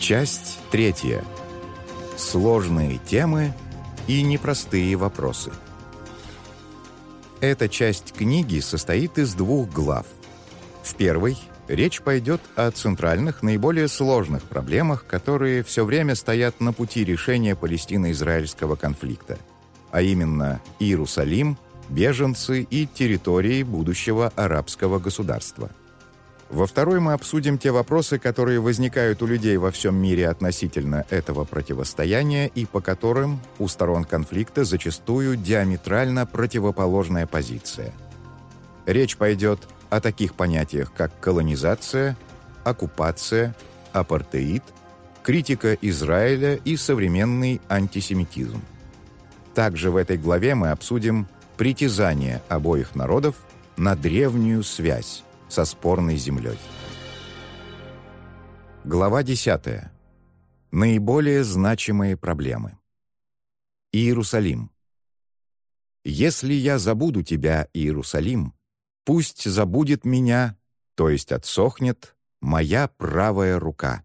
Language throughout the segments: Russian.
Часть третья. Сложные темы и непростые вопросы. Эта часть книги состоит из двух глав. В первой речь пойдет о центральных, наиболее сложных проблемах, которые все время стоят на пути решения палестино-израильского конфликта, а именно Иерусалим, беженцы и территории будущего арабского государства – во второй мы обсудим те вопросы, которые возникают у людей во всем мире относительно этого противостояния и по которым у сторон конфликта зачастую диаметрально противоположная позиция. Речь пойдет о таких понятиях, как колонизация, оккупация, апартеид, критика Израиля и современный антисемитизм. Также в этой главе мы обсудим притязание обоих народов на древнюю связь, со спорной землей. Глава 10. Наиболее значимые проблемы. Иерусалим. «Если я забуду тебя, Иерусалим, пусть забудет меня, то есть отсохнет, моя правая рука».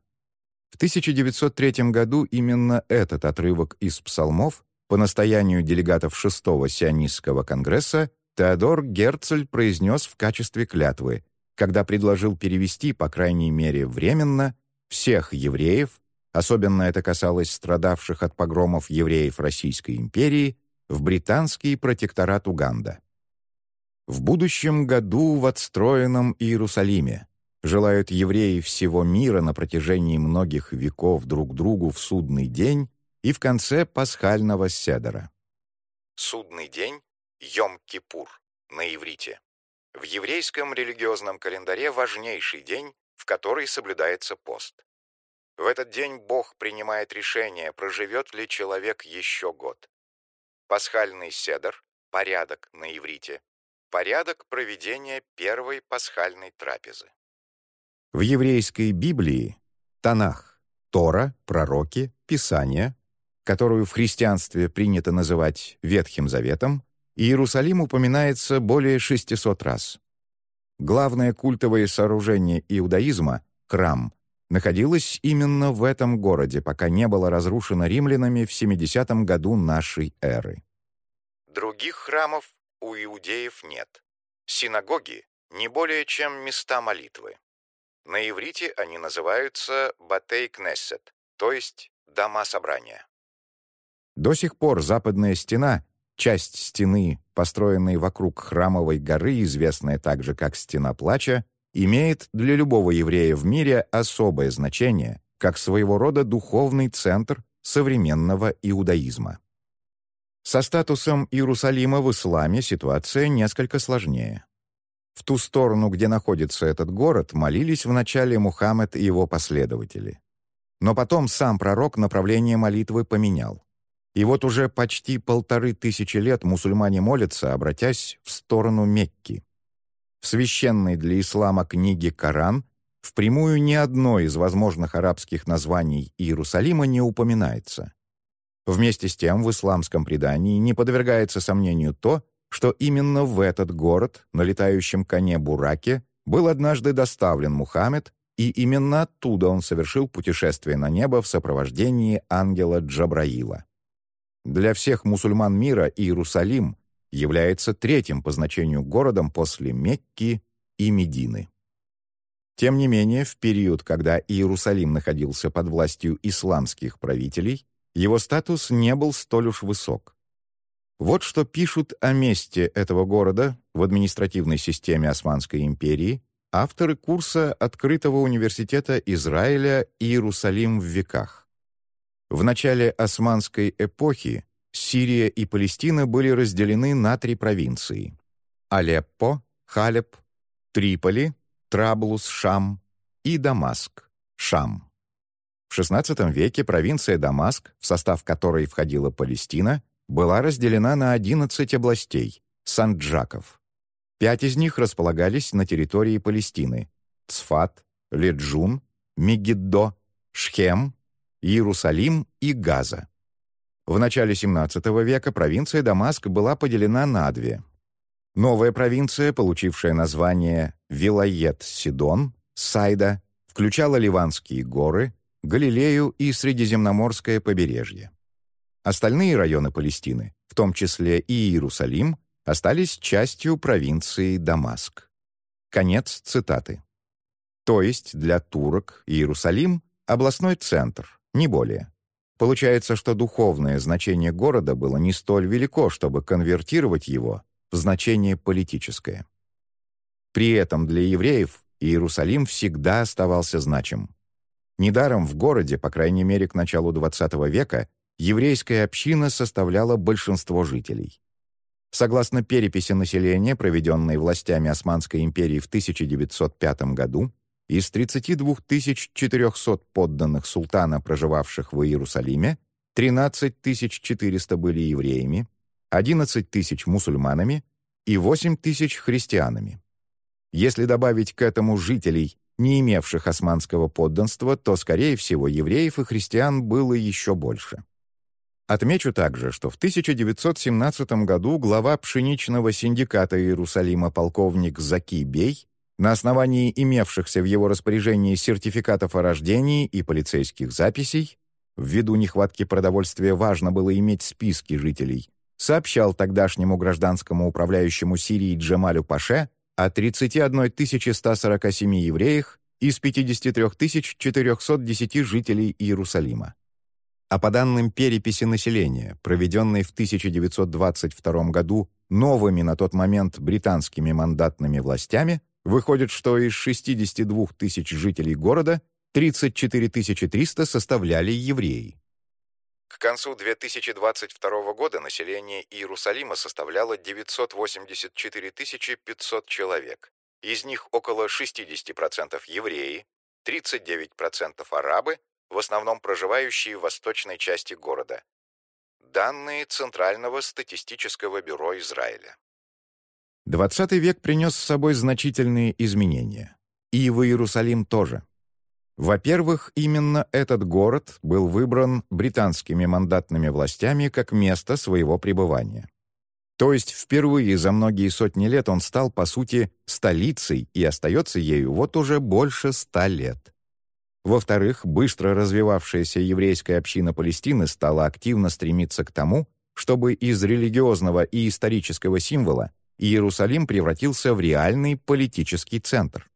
В 1903 году именно этот отрывок из псалмов по настоянию делегатов шестого сионистского конгресса Теодор Герцель произнес в качестве клятвы когда предложил перевести, по крайней мере временно, всех евреев, особенно это касалось страдавших от погромов евреев Российской империи, в британский протекторат Уганда. В будущем году в отстроенном Иерусалиме желают евреи всего мира на протяжении многих веков друг другу в судный день и в конце пасхального седера. Судный день — Йом-Кипур на иврите. В еврейском религиозном календаре важнейший день, в который соблюдается пост. В этот день Бог принимает решение, проживет ли человек еще год. Пасхальный седр – порядок на иврите. Порядок проведения первой пасхальной трапезы. В еврейской Библии Танах, Тора, пророки, Писание, которую в христианстве принято называть Ветхим Заветом, Иерусалим упоминается более 600 раз. Главное культовое сооружение иудаизма — храм — находилось именно в этом городе, пока не было разрушено римлянами в 70 году нашей эры. Других храмов у иудеев нет. Синагоги — не более чем места молитвы. На иврите они называются «батей-кнессет», то есть «дома собрания». До сих пор западная стена Часть стены, построенной вокруг храмовой горы, известная также как Стена Плача, имеет для любого еврея в мире особое значение, как своего рода духовный центр современного иудаизма. Со статусом Иерусалима в исламе ситуация несколько сложнее. В ту сторону, где находится этот город, молились вначале Мухаммед и его последователи. Но потом сам пророк направление молитвы поменял. И вот уже почти полторы тысячи лет мусульмане молятся, обратясь в сторону Мекки. В священной для ислама книге «Коран» впрямую ни одно из возможных арабских названий Иерусалима не упоминается. Вместе с тем в исламском предании не подвергается сомнению то, что именно в этот город, на летающем коне Бураке, был однажды доставлен Мухаммед, и именно оттуда он совершил путешествие на небо в сопровождении ангела Джабраила. Для всех мусульман мира Иерусалим является третьим по значению городом после Мекки и Медины. Тем не менее, в период, когда Иерусалим находился под властью исламских правителей, его статус не был столь уж высок. Вот что пишут о месте этого города в административной системе Османской империи авторы курса Открытого университета Израиля «Иерусалим в веках». В начале османской эпохи Сирия и Палестина были разделены на три провинции – Алеппо, Халеб, Триполи, Траблус, Шам и Дамаск, Шам. В XVI веке провинция Дамаск, в состав которой входила Палестина, была разделена на 11 областей – санджаков. Пять из них располагались на территории Палестины – Цфат, Леджун, Мегиддо, Шхем, Иерусалим и Газа. В начале XVII века провинция Дамаск была поделена на две. Новая провинция, получившая название Вилает-Сидон, Сайда, включала Ливанские горы, Галилею и Средиземноморское побережье. Остальные районы Палестины, в том числе и Иерусалим, остались частью провинции Дамаск. Конец цитаты. То есть для турок Иерусалим — областной центр, не более. Получается, что духовное значение города было не столь велико, чтобы конвертировать его в значение политическое. При этом для евреев Иерусалим всегда оставался значим. Недаром в городе, по крайней мере к началу XX века, еврейская община составляла большинство жителей. Согласно переписи населения, проведенной властями Османской империи в 1905 году, из 32 400 подданных султана, проживавших в Иерусалиме, 13 400 были евреями, 11 тысяч мусульманами и 8 тысяч христианами. Если добавить к этому жителей, не имевших османского подданства, то, скорее всего, евреев и христиан было еще больше. Отмечу также, что в 1917 году глава пшеничного синдиката Иерусалима полковник Заки Бей на основании имевшихся в его распоряжении сертификатов о рождении и полицейских записей, ввиду нехватки продовольствия важно было иметь списки жителей, сообщал тогдашнему гражданскому управляющему Сирии Джемалю Паше о 31 147 евреях из 53 410 жителей Иерусалима. А по данным переписи населения, проведенной в 1922 году новыми на тот момент британскими мандатными властями, выходит, что из 62 тысяч жителей города 34 300 составляли евреи. К концу 2022 года население Иерусалима составляло 984 500 человек. Из них около 60% евреи, 39% арабы в основном проживающие в восточной части города. Данные Центрального статистического бюро Израиля. 20 век принес с собой значительные изменения. И в Иерусалим тоже. Во-первых, именно этот город был выбран британскими мандатными властями как место своего пребывания. То есть впервые за многие сотни лет он стал, по сути, столицей и остается ею вот уже больше ста лет. Во-вторых, быстро развивавшаяся еврейская община Палестины стала активно стремиться к тому, чтобы из религиозного и исторического символа Иерусалим превратился в реальный политический центр.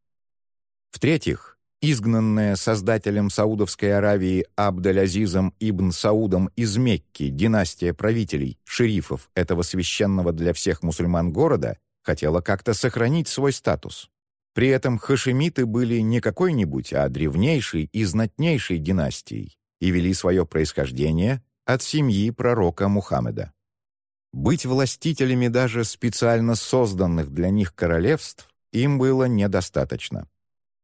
В-третьих, изгнанная создателем Саудовской Аравии Абдель-Азизом ибн Саудом из Мекки династия правителей, шерифов этого священного для всех мусульман города, хотела как-то сохранить свой статус. При этом хашемиты были не какой-нибудь, а древнейшей и знатнейшей династией и вели свое происхождение от семьи пророка Мухаммеда. Быть властителями даже специально созданных для них королевств им было недостаточно.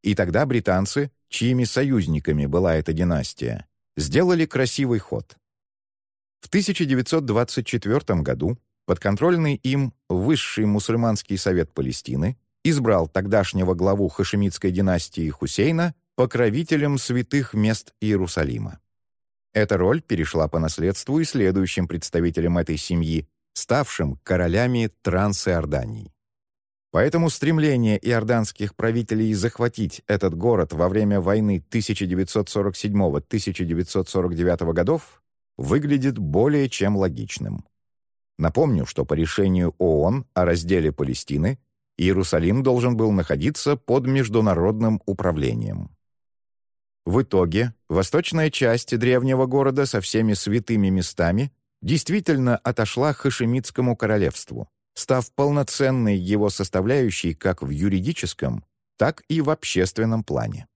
И тогда британцы, чьими союзниками была эта династия, сделали красивый ход. В 1924 году подконтрольный им Высший мусульманский совет Палестины избрал тогдашнего главу хашемитской династии Хусейна покровителем святых мест Иерусалима. Эта роль перешла по наследству и следующим представителям этой семьи, ставшим королями Трансиордании. Поэтому стремление иорданских правителей захватить этот город во время войны 1947-1949 годов выглядит более чем логичным. Напомню, что по решению ООН о разделе Палестины Иерусалим должен был находиться под международным управлением. В итоге восточная часть древнего города со всеми святыми местами действительно отошла Хашемитскому королевству, став полноценной его составляющей как в юридическом, так и в общественном плане.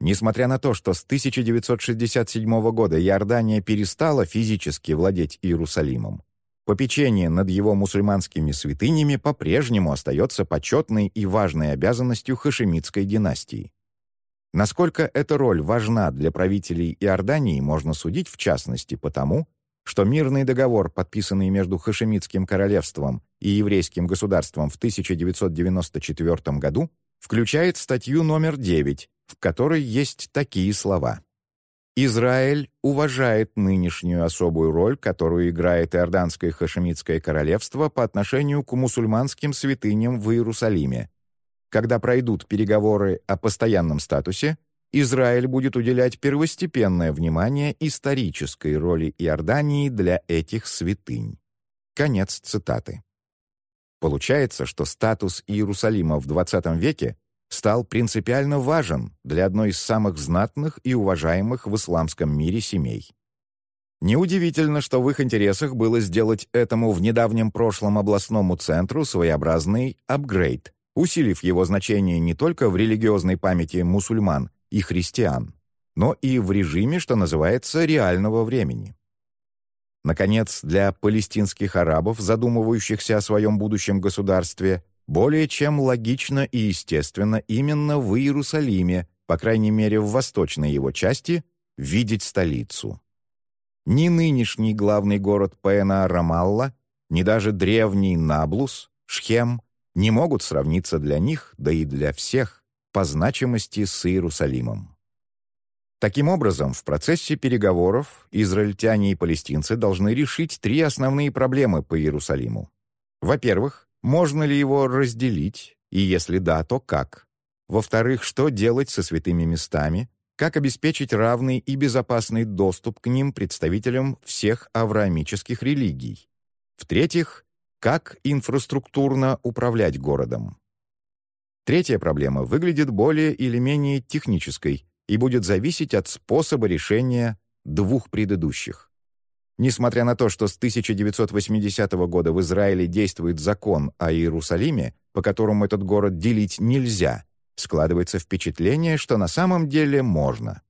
Несмотря на то, что с 1967 года Иордания перестала физически владеть Иерусалимом, Попечение над его мусульманскими святынями по-прежнему остается почетной и важной обязанностью хашемитской династии. Насколько эта роль важна для правителей Иордании, можно судить в частности потому, что мирный договор, подписанный между Хашемитским королевством и еврейским государством в 1994 году, включает статью номер 9, в которой есть такие слова. Израиль уважает нынешнюю особую роль, которую играет Иорданское хашемитское королевство по отношению к мусульманским святыням в Иерусалиме. Когда пройдут переговоры о постоянном статусе, Израиль будет уделять первостепенное внимание исторической роли Иордании для этих святынь. Конец цитаты. Получается, что статус Иерусалима в XX веке стал принципиально важен для одной из самых знатных и уважаемых в исламском мире семей. Неудивительно, что в их интересах было сделать этому в недавнем прошлом областному центру своеобразный апгрейд, усилив его значение не только в религиозной памяти мусульман и христиан, но и в режиме, что называется, реального времени. Наконец, для палестинских арабов, задумывающихся о своем будущем государстве, более чем логично и естественно именно в Иерусалиме, по крайней мере в восточной его части, видеть столицу. Ни нынешний главный город ПНА Рамалла, ни даже древний Наблус, Шхем, не могут сравниться для них, да и для всех, по значимости с Иерусалимом. Таким образом, в процессе переговоров израильтяне и палестинцы должны решить три основные проблемы по Иерусалиму. Во-первых, можно ли его разделить, и если да, то как? Во-вторых, что делать со святыми местами, как обеспечить равный и безопасный доступ к ним представителям всех авраамических религий? В-третьих, как инфраструктурно управлять городом? Третья проблема выглядит более или менее технической и будет зависеть от способа решения двух предыдущих. Несмотря на то, что с 1980 года в Израиле действует закон о Иерусалиме, по которому этот город делить нельзя, складывается впечатление, что на самом деле можно.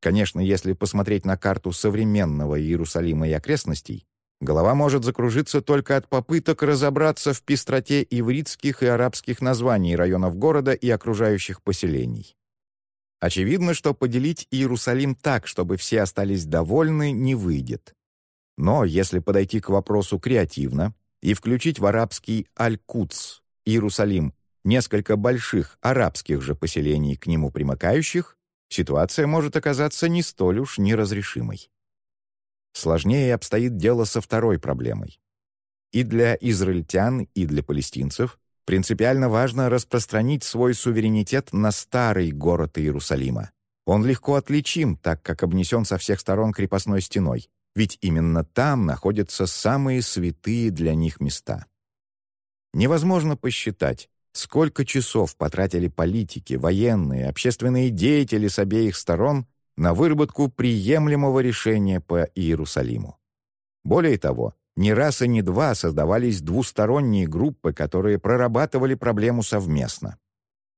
Конечно, если посмотреть на карту современного Иерусалима и окрестностей, голова может закружиться только от попыток разобраться в пестроте ивритских и арабских названий районов города и окружающих поселений. Очевидно, что поделить Иерусалим так, чтобы все остались довольны, не выйдет. Но если подойти к вопросу креативно и включить в арабский Аль-Кудс, Иерусалим, несколько больших арабских же поселений к нему примыкающих, ситуация может оказаться не столь уж неразрешимой. Сложнее обстоит дело со второй проблемой. И для израильтян, и для палестинцев Принципиально важно распространить свой суверенитет на старый город Иерусалима. Он легко отличим, так как обнесен со всех сторон крепостной стеной, ведь именно там находятся самые святые для них места. Невозможно посчитать, сколько часов потратили политики, военные, общественные деятели с обеих сторон на выработку приемлемого решения по Иерусалиму. Более того, не раз и не два создавались двусторонние группы, которые прорабатывали проблему совместно.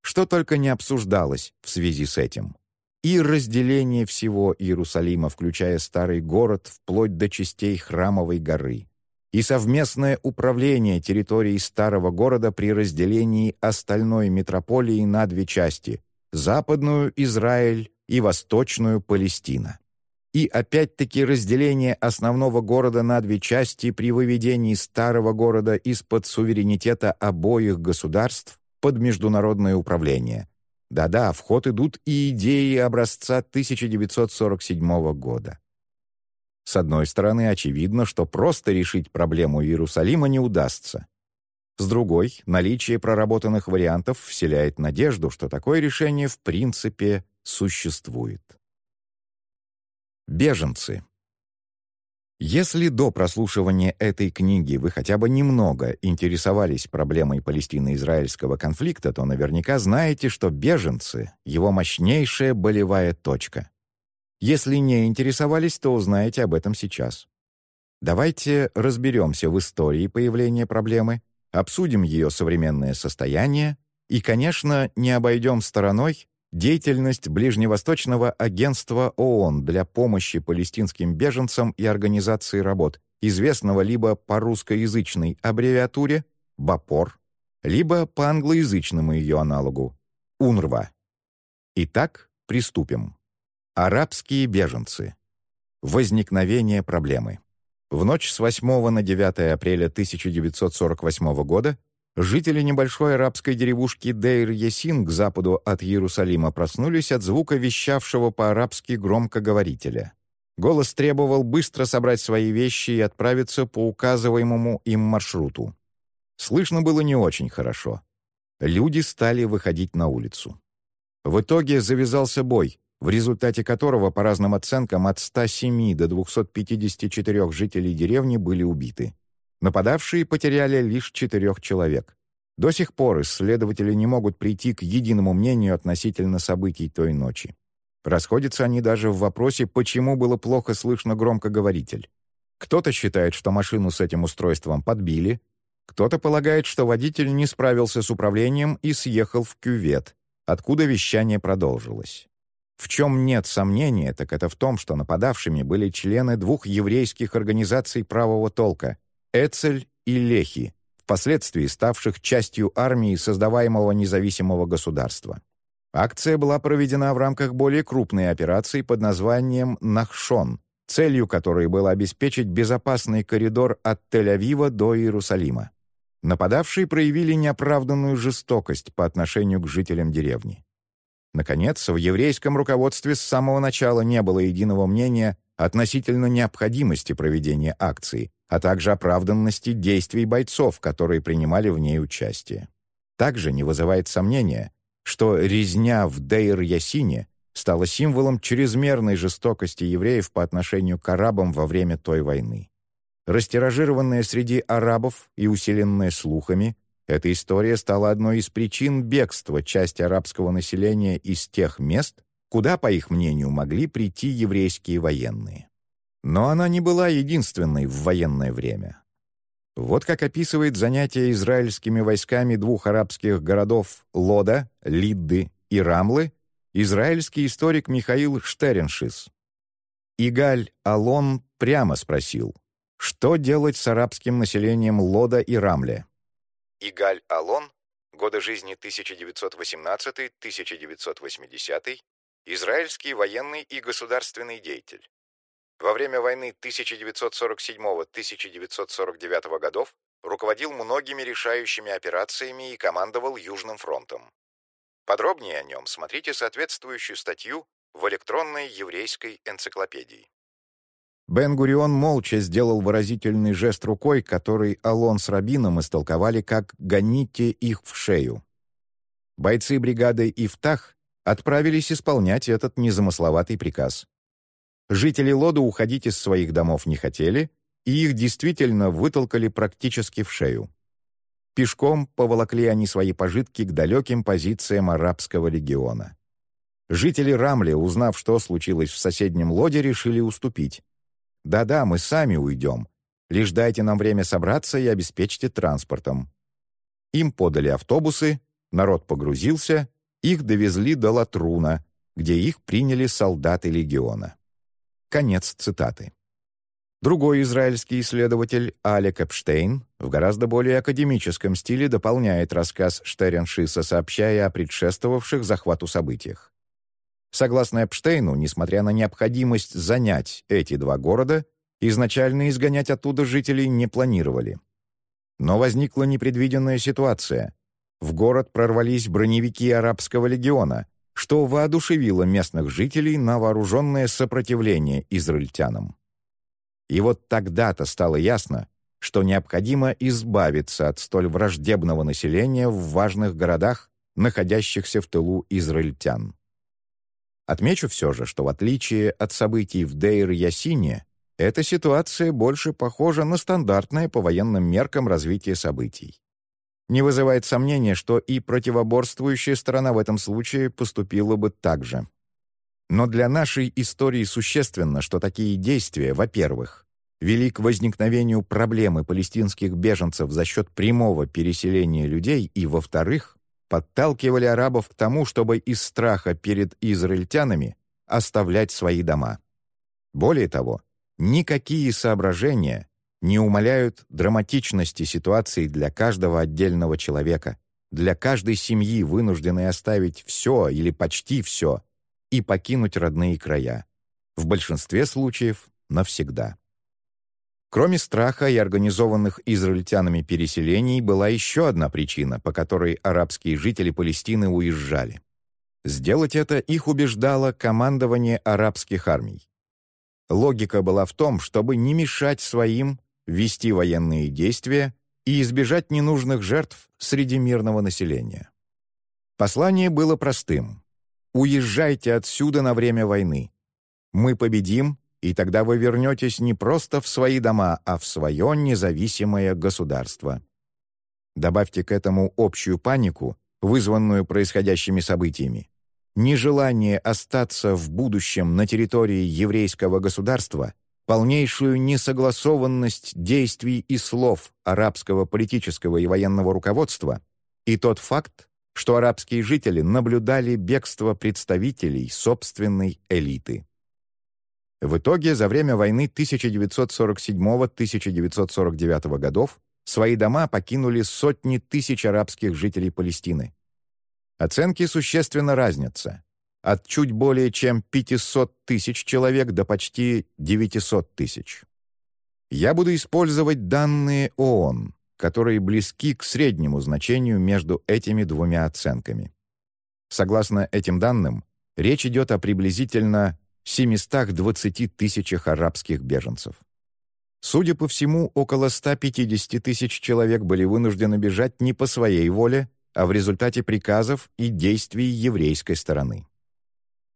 Что только не обсуждалось в связи с этим. И разделение всего Иерусалима, включая старый город, вплоть до частей Храмовой горы, и совместное управление территорией старого города при разделении остальной метрополии на две части — западную Израиль и восточную Палестина и опять-таки разделение основного города на две части при выведении старого города из-под суверенитета обоих государств под международное управление. Да-да, в ход идут и идеи образца 1947 года. С одной стороны, очевидно, что просто решить проблему Иерусалима не удастся. С другой, наличие проработанных вариантов вселяет надежду, что такое решение в принципе существует. Беженцы. Если до прослушивания этой книги вы хотя бы немного интересовались проблемой палестино-израильского конфликта, то наверняка знаете, что беженцы — его мощнейшая болевая точка. Если не интересовались, то узнаете об этом сейчас. Давайте разберемся в истории появления проблемы, обсудим ее современное состояние и, конечно, не обойдем стороной Деятельность Ближневосточного агентства ООН для помощи палестинским беженцам и организации работ, известного либо по русскоязычной аббревиатуре БАПОР, либо по англоязычному ее аналогу УНРВА. Итак, приступим. Арабские беженцы. Возникновение проблемы. В ночь с 8 на 9 апреля 1948 года Жители небольшой арабской деревушки Дейр-Ясин к западу от Иерусалима проснулись от звука вещавшего по-арабски громкоговорителя. Голос требовал быстро собрать свои вещи и отправиться по указываемому им маршруту. Слышно было не очень хорошо. Люди стали выходить на улицу. В итоге завязался бой, в результате которого, по разным оценкам, от 107 до 254 жителей деревни были убиты. Нападавшие потеряли лишь четырех человек. До сих пор исследователи не могут прийти к единому мнению относительно событий той ночи. Расходятся они даже в вопросе, почему было плохо слышно громкоговоритель. Кто-то считает, что машину с этим устройством подбили, кто-то полагает, что водитель не справился с управлением и съехал в кювет, откуда вещание продолжилось. В чем нет сомнения, так это в том, что нападавшими были члены двух еврейских организаций правого толка — Эцель и Лехи, впоследствии ставших частью армии создаваемого независимого государства. Акция была проведена в рамках более крупной операции под названием «Нахшон», целью которой было обеспечить безопасный коридор от Тель-Авива до Иерусалима. Нападавшие проявили неоправданную жестокость по отношению к жителям деревни. Наконец, в еврейском руководстве с самого начала не было единого мнения относительно необходимости проведения акции, а также оправданности действий бойцов, которые принимали в ней участие. Также не вызывает сомнения, что резня в Дейр-Ясине стала символом чрезмерной жестокости евреев по отношению к арабам во время той войны. Растиражированная среди арабов и усиленная слухами, эта история стала одной из причин бегства части арабского населения из тех мест, куда, по их мнению, могли прийти еврейские военные. Но она не была единственной в военное время. Вот как описывает занятие израильскими войсками двух арабских городов Лода, Лидды и Рамлы израильский историк Михаил Штереншис. Игаль Алон прямо спросил, что делать с арабским населением Лода и Рамле? Игаль Алон, годы жизни 1918-1980, израильский военный и государственный деятель. Во время войны 1947-1949 годов руководил многими решающими операциями и командовал Южным фронтом. Подробнее о нем смотрите соответствующую статью в электронной еврейской энциклопедии. Бен-Гурион молча сделал выразительный жест рукой, который Алон с Рабином истолковали как «гоните их в шею». Бойцы бригады «Ифтах» отправились исполнять этот незамысловатый приказ. Жители Лода уходить из своих домов не хотели, и их действительно вытолкали практически в шею. Пешком поволокли они свои пожитки к далеким позициям арабского легиона. Жители Рамли, узнав, что случилось в соседнем Лоде, решили уступить. Да-да, мы сами уйдем. Лишь дайте нам время собраться и обеспечьте транспортом». Им подали автобусы, народ погрузился, их довезли до Латруна, где их приняли солдаты легиона. Конец цитаты. Другой израильский исследователь Алек Эпштейн в гораздо более академическом стиле дополняет рассказ Штереншиса, сообщая о предшествовавших захвату событиях. Согласно Эпштейну, несмотря на необходимость занять эти два города, изначально изгонять оттуда жителей не планировали. Но возникла непредвиденная ситуация. В город прорвались броневики арабского легиона, что воодушевило местных жителей на вооруженное сопротивление израильтянам. И вот тогда-то стало ясно, что необходимо избавиться от столь враждебного населения в важных городах, находящихся в тылу израильтян. Отмечу все же, что в отличие от событий в Дейр-Ясине, эта ситуация больше похожа на стандартное по военным меркам развитие событий. Не вызывает сомнения, что и противоборствующая сторона в этом случае поступила бы так же. Но для нашей истории существенно, что такие действия, во-первых, вели к возникновению проблемы палестинских беженцев за счет прямого переселения людей, и, во-вторых, подталкивали арабов к тому, чтобы из страха перед израильтянами оставлять свои дома. Более того, никакие соображения не умаляют драматичности ситуации для каждого отдельного человека, для каждой семьи, вынужденной оставить все или почти все и покинуть родные края. В большинстве случаев навсегда. Кроме страха и организованных израильтянами переселений, была еще одна причина, по которой арабские жители Палестины уезжали. Сделать это их убеждало командование арабских армий. Логика была в том, чтобы не мешать своим вести военные действия и избежать ненужных жертв среди мирного населения. Послание было простым. Уезжайте отсюда на время войны. Мы победим, и тогда вы вернетесь не просто в свои дома, а в свое независимое государство. Добавьте к этому общую панику, вызванную происходящими событиями. Нежелание остаться в будущем на территории еврейского государства, полнейшую несогласованность действий и слов арабского политического и военного руководства и тот факт, что арабские жители наблюдали бегство представителей собственной элиты. В итоге за время войны 1947-1949 годов свои дома покинули сотни тысяч арабских жителей Палестины. Оценки существенно разнятся. От чуть более чем 500 тысяч человек до почти 900 тысяч. Я буду использовать данные ООН, которые близки к среднему значению между этими двумя оценками. Согласно этим данным, речь идет о приблизительно 720 тысячах арабских беженцев. Судя по всему, около 150 тысяч человек были вынуждены бежать не по своей воле, а в результате приказов и действий еврейской стороны.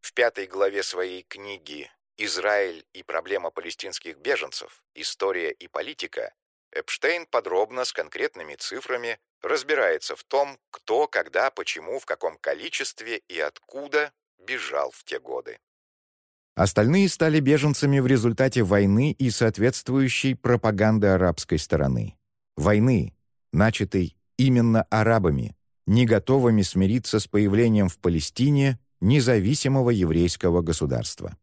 В пятой главе своей книги «Израиль и проблема палестинских беженцев. История и политика» Эпштейн подробно с конкретными цифрами разбирается в том, кто, когда, почему, в каком количестве и откуда бежал в те годы. Остальные стали беженцами в результате войны и соответствующей пропаганды арабской стороны. Войны, начатой именно арабами, не готовыми смириться с появлением в Палестине независимого еврейского государства.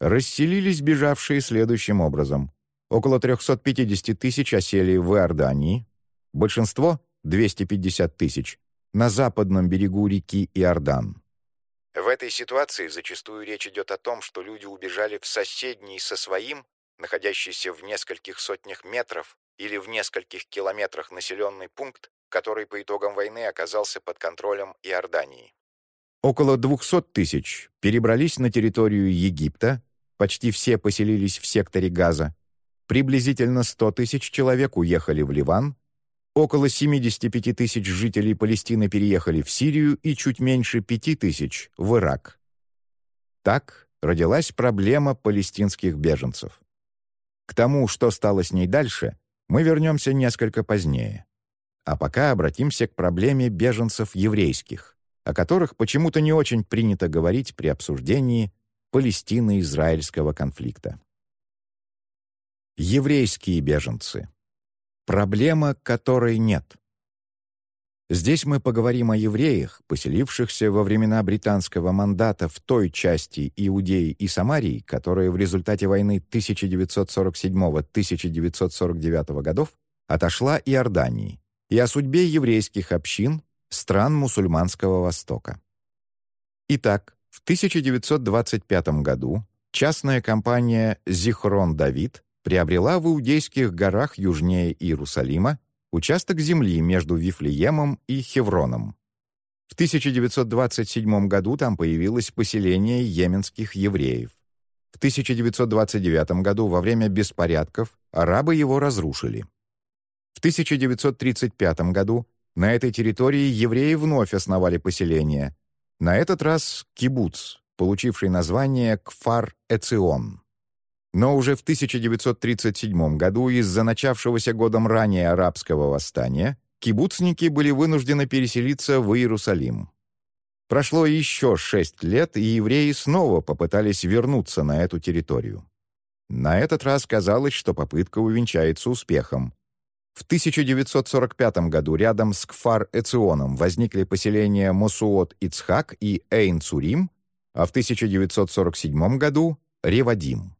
Расселились бежавшие следующим образом. Около 350 тысяч осели в Иордании, большинство, 250 тысяч, на западном берегу реки Иордан. В этой ситуации зачастую речь идет о том, что люди убежали в соседний со своим, находящийся в нескольких сотнях метров или в нескольких километрах населенный пункт, который по итогам войны оказался под контролем Иордании. Около 200 тысяч перебрались на территорию Египта, почти все поселились в секторе Газа, приблизительно 100 тысяч человек уехали в Ливан, Около 75 тысяч жителей Палестины переехали в Сирию и чуть меньше 5 тысяч — в Ирак. Так родилась проблема палестинских беженцев. К тому, что стало с ней дальше, мы вернемся несколько позднее. А пока обратимся к проблеме беженцев еврейских, о которых почему-то не очень принято говорить при обсуждении Палестино-израильского конфликта. Еврейские беженцы Проблема, которой нет. Здесь мы поговорим о евреях, поселившихся во времена британского мандата в той части Иудеи и Самарии, которая в результате войны 1947-1949 годов отошла Иордании, и о судьбе еврейских общин стран мусульманского Востока. Итак, в 1925 году частная компания «Зихрон Давид» приобрела в Иудейских горах южнее Иерусалима участок земли между Вифлеемом и Хевроном. В 1927 году там появилось поселение йеменских евреев. В 1929 году во время беспорядков арабы его разрушили. В 1935 году на этой территории евреи вновь основали поселение, на этот раз кибуц, получивший название Кфар-Эцион. Но уже в 1937 году из-за начавшегося годом ранее арабского восстания кибуцники были вынуждены переселиться в Иерусалим. Прошло еще шесть лет, и евреи снова попытались вернуться на эту территорию. На этот раз казалось, что попытка увенчается успехом. В 1945 году рядом с Кфар-Эционом возникли поселения Мосуот-Ицхак и Эйн-Цурим, а в 1947 году — Ревадим.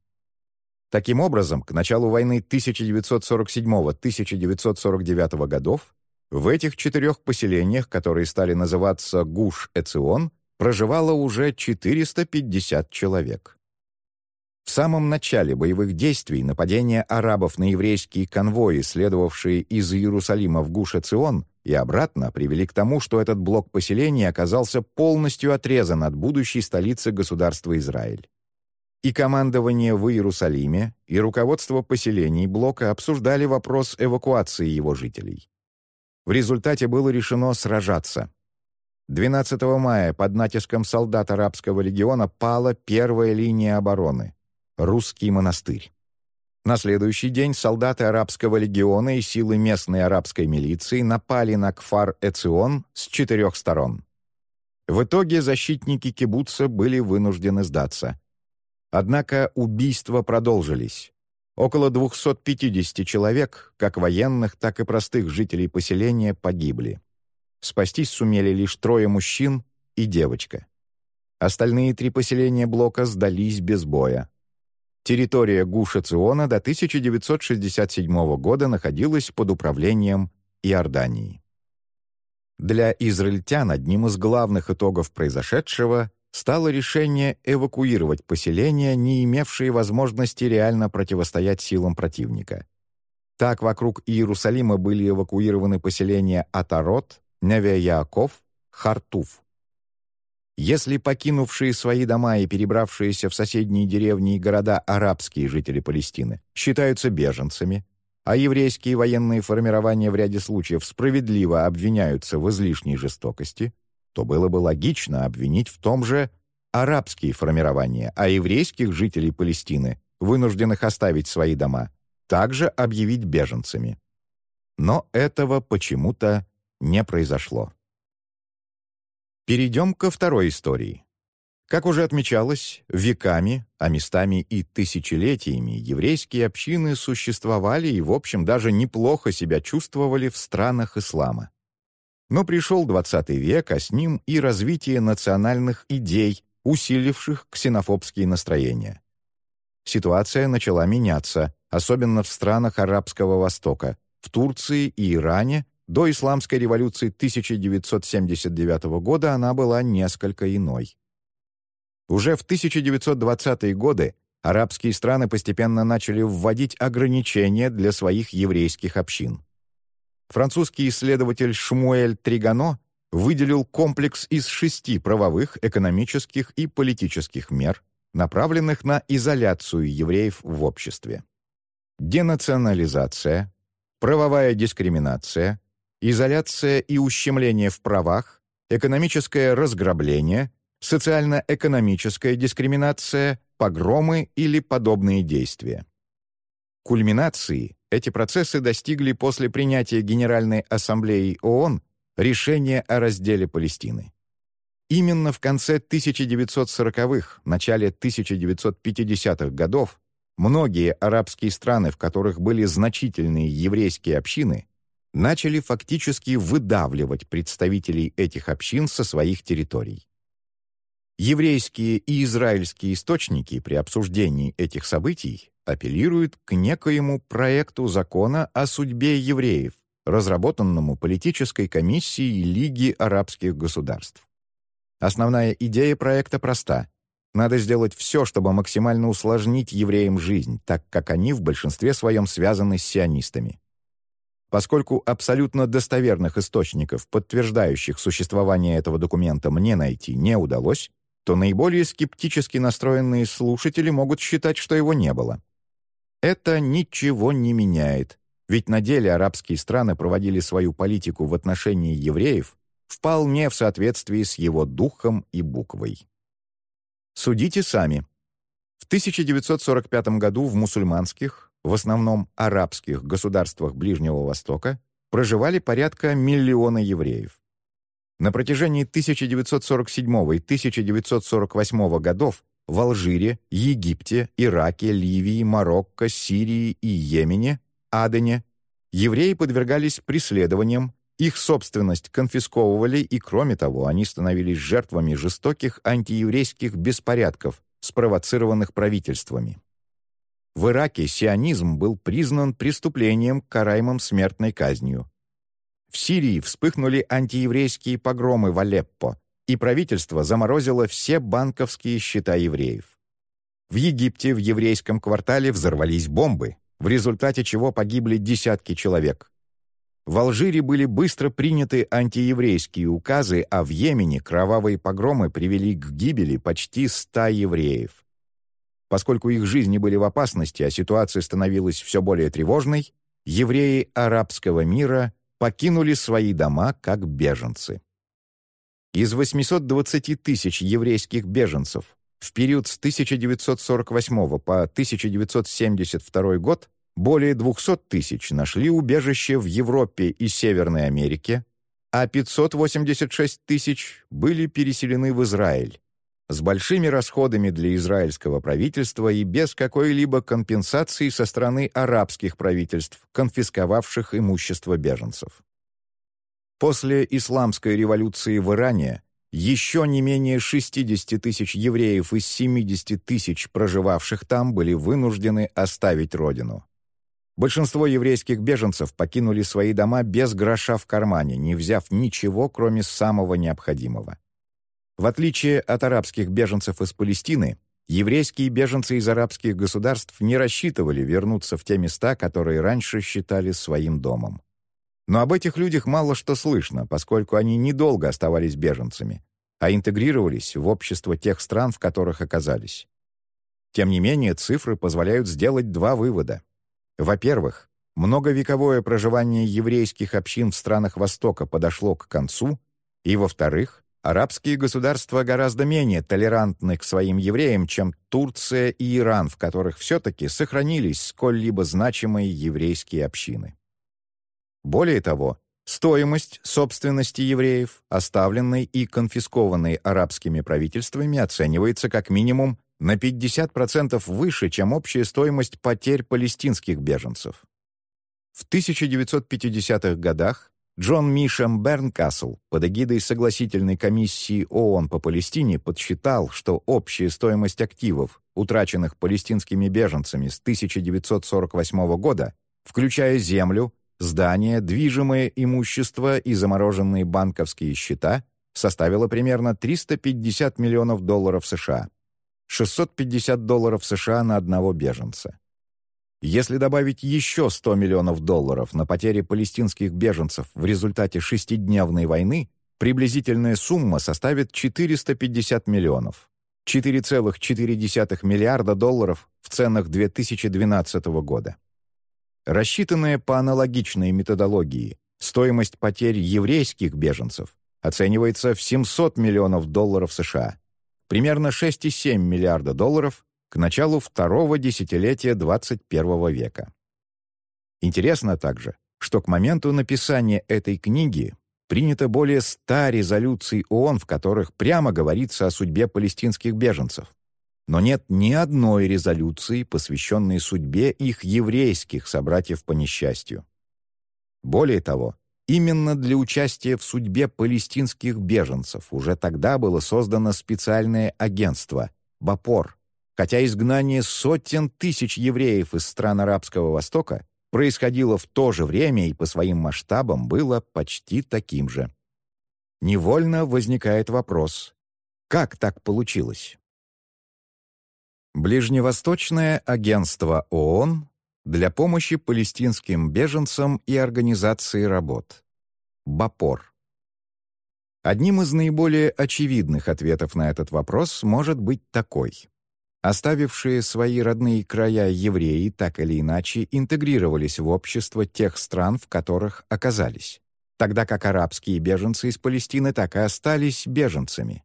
Таким образом, к началу войны 1947-1949 годов в этих четырех поселениях, которые стали называться Гуш-Эцион, проживало уже 450 человек. В самом начале боевых действий нападения арабов на еврейские конвои, следовавшие из Иерусалима в Гуш-Эцион, и обратно привели к тому, что этот блок поселений оказался полностью отрезан от будущей столицы государства Израиль. И командование в Иерусалиме, и руководство поселений блока обсуждали вопрос эвакуации его жителей. В результате было решено сражаться. 12 мая под натиском солдат арабского легиона пала первая линия обороны — русский монастырь. На следующий день солдаты арабского легиона и силы местной арабской милиции напали на Кфар-Эцион с четырех сторон. В итоге защитники кибуца были вынуждены сдаться. Однако убийства продолжились. Около 250 человек, как военных, так и простых жителей поселения, погибли. Спастись сумели лишь трое мужчин и девочка. Остальные три поселения блока сдались без боя. Территория Гуша-Циона до 1967 года находилась под управлением Иордании. Для израильтян одним из главных итогов произошедшего стало решение эвакуировать поселения, не имевшие возможности реально противостоять силам противника. Так вокруг Иерусалима были эвакуированы поселения Атарот, Неве-Яаков, Хартуф. Если покинувшие свои дома и перебравшиеся в соседние деревни и города арабские жители Палестины считаются беженцами, а еврейские военные формирования в ряде случаев справедливо обвиняются в излишней жестокости, то было бы логично обвинить в том же арабские формирования, а еврейских жителей Палестины, вынужденных оставить свои дома, также объявить беженцами. Но этого почему-то не произошло. Перейдем ко второй истории. Как уже отмечалось, веками, а местами и тысячелетиями еврейские общины существовали и, в общем, даже неплохо себя чувствовали в странах ислама. Но пришел XX век, а с ним и развитие национальных идей, усиливших ксенофобские настроения. Ситуация начала меняться, особенно в странах Арабского Востока, в Турции и Иране, до Исламской революции 1979 года она была несколько иной. Уже в 1920-е годы арабские страны постепенно начали вводить ограничения для своих еврейских общин. Французский исследователь Шмуэль Тригано выделил комплекс из шести правовых, экономических и политических мер, направленных на изоляцию евреев в обществе. Денационализация, правовая дискриминация, изоляция и ущемление в правах, экономическое разграбление, социально-экономическая дискриминация, погромы или подобные действия. Кульминации эти процессы достигли после принятия Генеральной Ассамблеей ООН решения о разделе Палестины. Именно в конце 1940-х, начале 1950-х годов многие арабские страны, в которых были значительные еврейские общины, начали фактически выдавливать представителей этих общин со своих территорий. Еврейские и израильские источники при обсуждении этих событий апеллируют к некоему проекту закона о судьбе евреев, разработанному политической комиссией Лиги арабских государств. Основная идея проекта проста. Надо сделать все, чтобы максимально усложнить евреям жизнь, так как они в большинстве своем связаны с сионистами. Поскольку абсолютно достоверных источников, подтверждающих существование этого документа, мне найти не удалось, то наиболее скептически настроенные слушатели могут считать, что его не было. Это ничего не меняет, ведь на деле арабские страны проводили свою политику в отношении евреев вполне в соответствии с его духом и буквой. Судите сами. В 1945 году в мусульманских, в основном арабских государствах Ближнего Востока проживали порядка миллиона евреев. На протяжении 1947 и 1948 годов в Алжире, Египте, Ираке, Ливии, Марокко, Сирии и Йемене, Адене евреи подвергались преследованиям, их собственность конфисковывали и, кроме того, они становились жертвами жестоких антиеврейских беспорядков, спровоцированных правительствами. В Ираке сионизм был признан преступлением, караемым смертной казнью. В Сирии вспыхнули антиеврейские погромы в Алеппо, и правительство заморозило все банковские счета евреев. В Египте в еврейском квартале взорвались бомбы, в результате чего погибли десятки человек. В Алжире были быстро приняты антиеврейские указы, а в Йемене кровавые погромы привели к гибели почти ста евреев. Поскольку их жизни были в опасности, а ситуация становилась все более тревожной, евреи арабского мира покинули свои дома как беженцы. Из 820 тысяч еврейских беженцев в период с 1948 по 1972 год более 200 тысяч нашли убежище в Европе и Северной Америке, а 586 тысяч были переселены в Израиль с большими расходами для израильского правительства и без какой-либо компенсации со стороны арабских правительств, конфисковавших имущество беженцев. После исламской революции в Иране еще не менее 60 тысяч евреев из 70 тысяч проживавших там были вынуждены оставить родину. Большинство еврейских беженцев покинули свои дома без гроша в кармане, не взяв ничего, кроме самого необходимого. В отличие от арабских беженцев из Палестины, еврейские беженцы из арабских государств не рассчитывали вернуться в те места, которые раньше считали своим домом. Но об этих людях мало что слышно, поскольку они недолго оставались беженцами, а интегрировались в общество тех стран, в которых оказались. Тем не менее, цифры позволяют сделать два вывода. Во-первых, многовековое проживание еврейских общин в странах Востока подошло к концу, и, во-вторых, арабские государства гораздо менее толерантны к своим евреям, чем Турция и Иран, в которых все-таки сохранились сколь-либо значимые еврейские общины. Более того, стоимость собственности евреев, оставленной и конфискованной арабскими правительствами, оценивается как минимум на 50% выше, чем общая стоимость потерь палестинских беженцев. В 1950-х годах Джон Мишем Бернкасл под эгидой согласительной комиссии ООН по Палестине подсчитал, что общая стоимость активов, утраченных палестинскими беженцами с 1948 года, включая землю, здания, движимое имущество и замороженные банковские счета составило примерно 350 миллионов долларов США, 650 долларов США на одного беженца. Если добавить еще 100 миллионов долларов на потери палестинских беженцев в результате шестидневной войны, приблизительная сумма составит 450 миллионов. 4,4 миллиарда долларов в ценах 2012 года. Рассчитанная по аналогичной методологии, стоимость потерь еврейских беженцев оценивается в 700 миллионов долларов США, примерно 6,7 миллиарда долларов к началу второго десятилетия 21 века. Интересно также, что к моменту написания этой книги принято более ста резолюций ООН, в которых прямо говорится о судьбе палестинских беженцев но нет ни одной резолюции, посвященной судьбе их еврейских собратьев по несчастью. Более того, именно для участия в судьбе палестинских беженцев уже тогда было создано специальное агентство «Бапор», хотя изгнание сотен тысяч евреев из стран Арабского Востока происходило в то же время и по своим масштабам было почти таким же. Невольно возникает вопрос, как так получилось? Ближневосточное агентство ООН для помощи палестинским беженцам и организации работ. БАПОР. Одним из наиболее очевидных ответов на этот вопрос может быть такой. Оставившие свои родные края евреи так или иначе интегрировались в общество тех стран, в которых оказались, тогда как арабские беженцы из Палестины так и остались беженцами.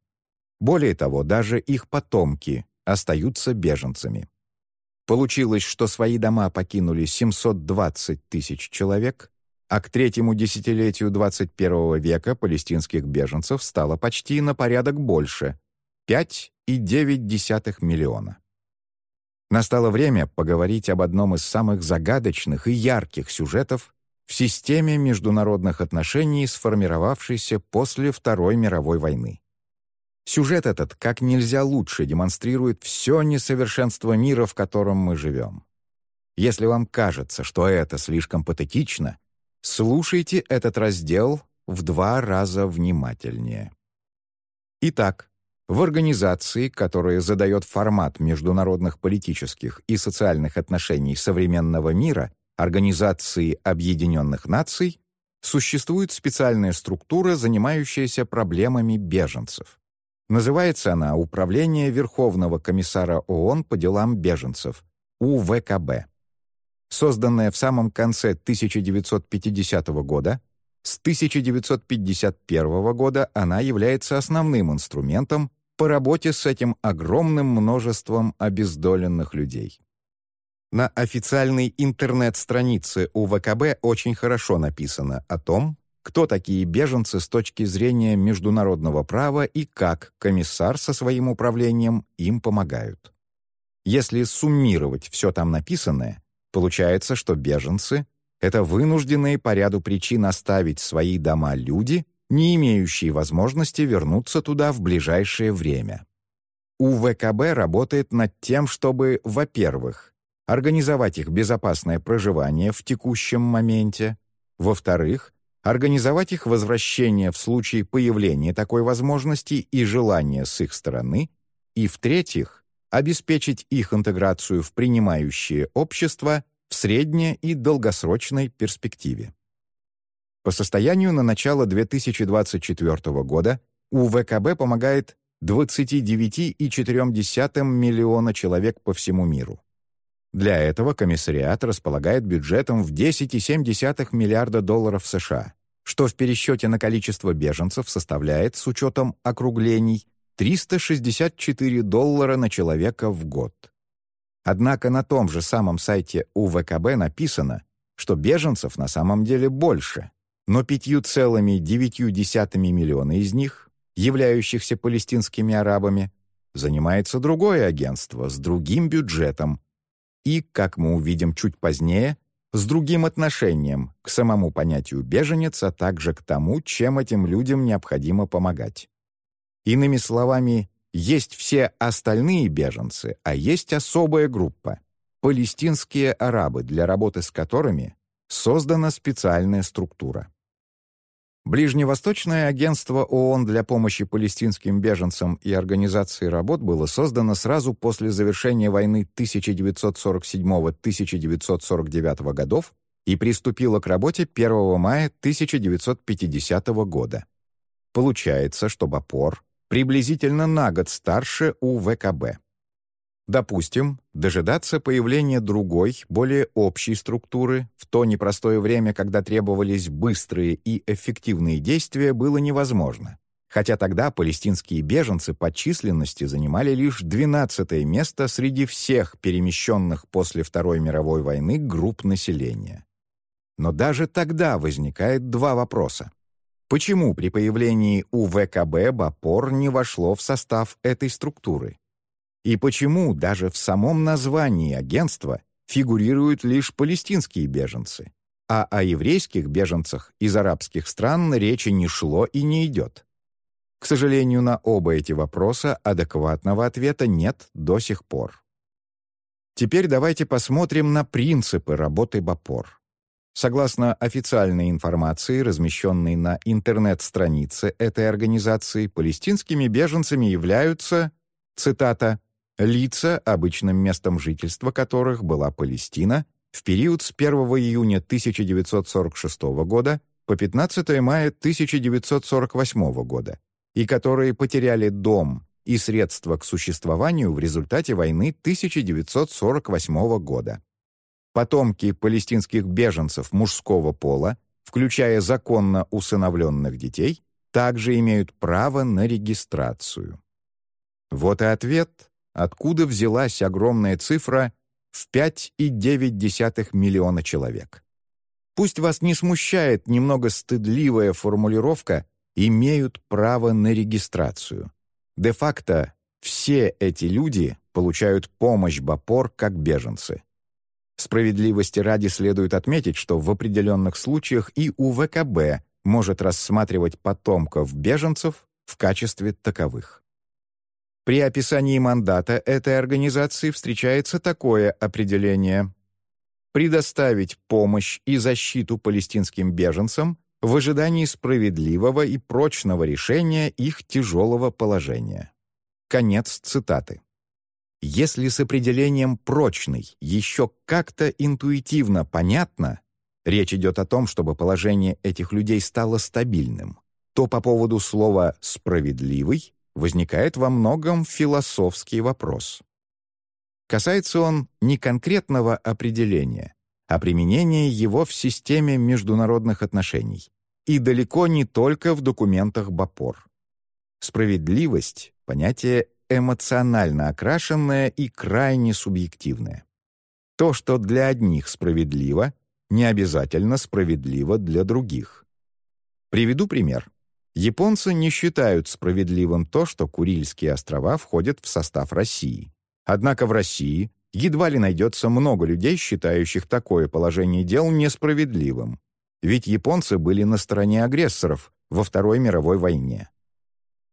Более того, даже их потомки остаются беженцами. Получилось, что свои дома покинули 720 тысяч человек, а к третьему десятилетию 21 века палестинских беженцев стало почти на порядок больше — 5,9 миллиона. Настало время поговорить об одном из самых загадочных и ярких сюжетов в системе международных отношений, сформировавшейся после Второй мировой войны. Сюжет этот как нельзя лучше демонстрирует все несовершенство мира, в котором мы живем. Если вам кажется, что это слишком патетично, слушайте этот раздел в два раза внимательнее. Итак, в организации, которая задает формат международных политических и социальных отношений современного мира, Организации Объединенных Наций, существует специальная структура, занимающаяся проблемами беженцев. Называется она «Управление Верховного комиссара ООН по делам беженцев» УВКБ. Созданная в самом конце 1950 года, с 1951 года она является основным инструментом по работе с этим огромным множеством обездоленных людей. На официальной интернет-странице УВКБ очень хорошо написано о том, кто такие беженцы с точки зрения международного права и как комиссар со своим управлением им помогают. Если суммировать все там написанное, получается, что беженцы — это вынужденные по ряду причин оставить свои дома люди, не имеющие возможности вернуться туда в ближайшее время. УВКБ работает над тем, чтобы, во-первых, организовать их безопасное проживание в текущем моменте, во-вторых, организовать их возвращение в случае появления такой возможности и желания с их стороны, и, в-третьих, обеспечить их интеграцию в принимающее общество в средне- и долгосрочной перспективе. По состоянию на начало 2024 года УВКБ помогает 29,4 миллиона человек по всему миру. Для этого комиссариат располагает бюджетом в 10,7 миллиарда долларов США, что в пересчете на количество беженцев составляет, с учетом округлений, 364 доллара на человека в год. Однако на том же самом сайте УВКБ написано, что беженцев на самом деле больше, но 5,9 миллиона из них, являющихся палестинскими арабами, занимается другое агентство с другим бюджетом, и, как мы увидим чуть позднее, с другим отношением к самому понятию «беженец», а также к тому, чем этим людям необходимо помогать. Иными словами, есть все остальные беженцы, а есть особая группа — палестинские арабы, для работы с которыми создана специальная структура. Ближневосточное агентство ООН для помощи палестинским беженцам и организации работ было создано сразу после завершения войны 1947-1949 годов и приступило к работе 1 мая 1950 года. Получается, что БАПОР приблизительно на год старше УВКБ. Допустим, дожидаться появления другой, более общей структуры в то непростое время, когда требовались быстрые и эффективные действия, было невозможно. Хотя тогда палестинские беженцы по численности занимали лишь 12 место среди всех перемещенных после Второй мировой войны групп населения. Но даже тогда возникает два вопроса. Почему при появлении УВКБ БАПОР не вошло в состав этой структуры? И почему даже в самом названии агентства фигурируют лишь палестинские беженцы, а о еврейских беженцах из арабских стран речи не шло и не идет? К сожалению, на оба эти вопроса адекватного ответа нет до сих пор. Теперь давайте посмотрим на принципы работы БАПОР. Согласно официальной информации, размещенной на интернет-странице этой организации, палестинскими беженцами являются, цитата, лица, обычным местом жительства которых была Палестина, в период с 1 июня 1946 года по 15 мая 1948 года, и которые потеряли дом и средства к существованию в результате войны 1948 года. Потомки палестинских беженцев мужского пола, включая законно усыновленных детей, также имеют право на регистрацию. Вот и ответ откуда взялась огромная цифра в 5,9 миллиона человек. Пусть вас не смущает немного стыдливая формулировка «имеют право на регистрацию». Де-факто все эти люди получают помощь БАПОР как беженцы. Справедливости ради следует отметить, что в определенных случаях и УВКБ может рассматривать потомков беженцев в качестве таковых. При описании мандата этой организации встречается такое определение. Предоставить помощь и защиту палестинским беженцам в ожидании справедливого и прочного решения их тяжелого положения. Конец цитаты. Если с определением «прочный» еще как-то интуитивно понятно, речь идет о том, чтобы положение этих людей стало стабильным, то по поводу слова «справедливый» возникает во многом философский вопрос. Касается он не конкретного определения, а применения его в системе международных отношений и далеко не только в документах БАПОР. Справедливость — понятие эмоционально окрашенное и крайне субъективное. То, что для одних справедливо, не обязательно справедливо для других. Приведу пример. Японцы не считают справедливым то, что Курильские острова входят в состав России. Однако в России едва ли найдется много людей, считающих такое положение дел несправедливым. Ведь японцы были на стороне агрессоров во Второй мировой войне.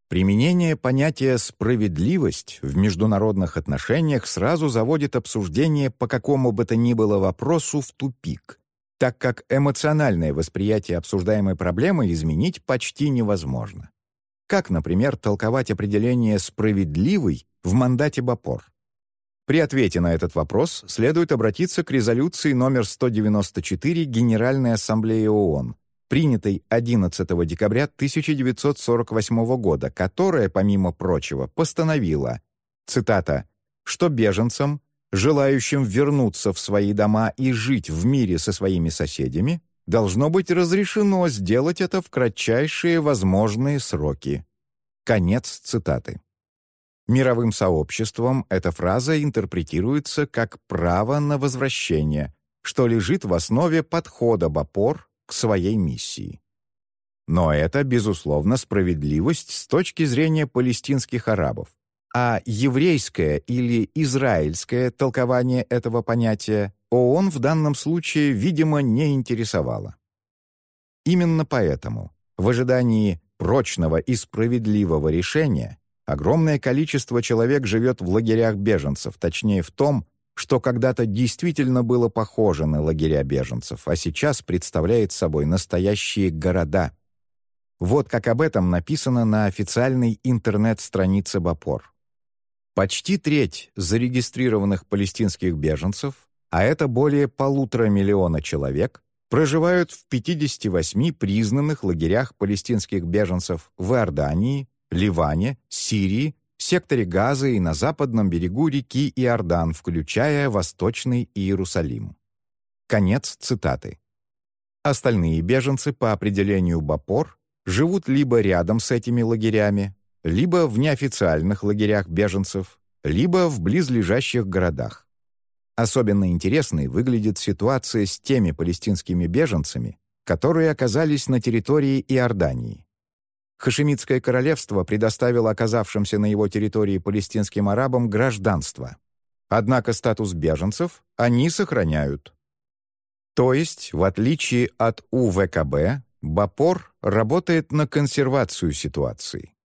Применение понятия «справедливость» в международных отношениях сразу заводит обсуждение по какому бы то ни было вопросу в тупик, так как эмоциональное восприятие обсуждаемой проблемы изменить почти невозможно. Как, например, толковать определение «справедливый» в мандате БАПОР? При ответе на этот вопрос следует обратиться к резолюции номер 194 Генеральной Ассамблеи ООН, принятой 11 декабря 1948 года, которая, помимо прочего, постановила, цитата, что беженцам, желающим вернуться в свои дома и жить в мире со своими соседями, должно быть разрешено сделать это в кратчайшие возможные сроки. Конец цитаты. Мировым сообществом эта фраза интерпретируется как право на возвращение, что лежит в основе подхода Бапор к своей миссии. Но это, безусловно, справедливость с точки зрения палестинских арабов. А еврейское или израильское толкование этого понятия ООН в данном случае, видимо, не интересовало. Именно поэтому, в ожидании прочного и справедливого решения, Огромное количество человек живет в лагерях беженцев, точнее в том, что когда-то действительно было похоже на лагеря беженцев, а сейчас представляет собой настоящие города. Вот как об этом написано на официальной интернет-странице Бапор. Почти треть зарегистрированных палестинских беженцев, а это более полутора миллиона человек, проживают в 58 признанных лагерях палестинских беженцев в Иордании, Ливане, Сирии, секторе Газа и на западном берегу реки Иордан, включая Восточный Иерусалим. Конец цитаты. Остальные беженцы по определению Бапор живут либо рядом с этими лагерями, либо в неофициальных лагерях беженцев, либо в близлежащих городах. Особенно интересной выглядит ситуация с теми палестинскими беженцами, которые оказались на территории Иордании. Хашемитское королевство предоставило оказавшимся на его территории палестинским арабам гражданство. Однако статус беженцев они сохраняют. То есть, в отличие от УВКБ, БАПОР работает на консервацию ситуации.